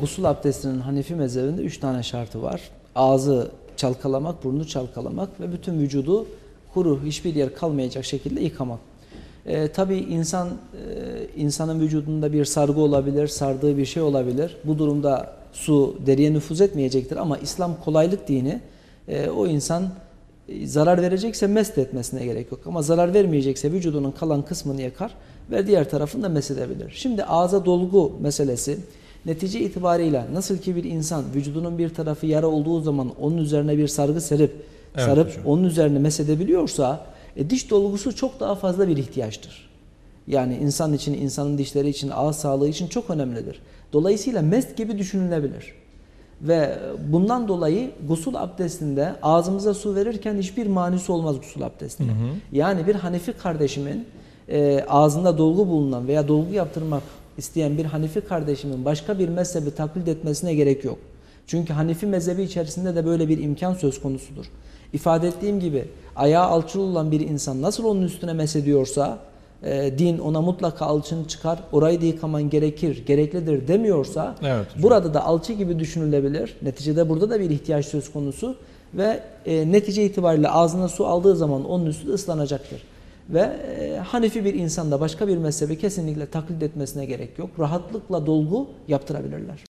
Gusül abdestinin Hanefi mezhebinde üç tane şartı var. Ağzı çalkalamak, burnu çalkalamak ve bütün vücudu kuru, hiçbir yer kalmayacak şekilde yıkamak. Ee, tabii insan e, insanın vücudunda bir sargı olabilir, sardığı bir şey olabilir. Bu durumda su deriye nüfuz etmeyecektir ama İslam kolaylık dini. E, o insan e, zarar verecekse mest etmesine gerek yok. Ama zarar vermeyecekse vücudunun kalan kısmını yakar ve diğer tarafını da mesedebilir. Şimdi ağza dolgu meselesi netice itibariyle nasıl ki bir insan vücudunun bir tarafı yara olduğu zaman onun üzerine bir sargı serip Evet sarıp hocam. onun üzerine mesedebiliyorsa e, diş dolgusu çok daha fazla bir ihtiyaçtır. Yani insan için, insanın dişleri için, ağız sağlığı için çok önemlidir. Dolayısıyla mest gibi düşünülebilir. Ve bundan dolayı gusül abdestinde ağzımıza su verirken hiçbir manisi olmaz gusül abdestinde. Hı hı. Yani bir Hanefi kardeşimin e, ağzında dolgu bulunan veya dolgu yaptırmak isteyen bir Hanefi kardeşimin başka bir mezhebi taklit etmesine gerek yok. Çünkü Hanefi mezhebi içerisinde de böyle bir imkan söz konusudur. İfade ettiğim gibi ayağı alçılı olan bir insan nasıl onun üstüne mesediyorsa e, din ona mutlaka alçını çıkar, orayı da yıkaman gerekir, gereklidir demiyorsa Evet hocam. burada da alçı gibi düşünülebilir. Neticede burada da bir ihtiyaç söz konusu ve e, netice itibariyle ağzına su aldığı zaman onun üstü ıslanacaktır. Ve e, Hanefi bir insanda başka bir mezhebi kesinlikle taklit etmesine gerek yok. Rahatlıkla dolgu yaptırabilirler.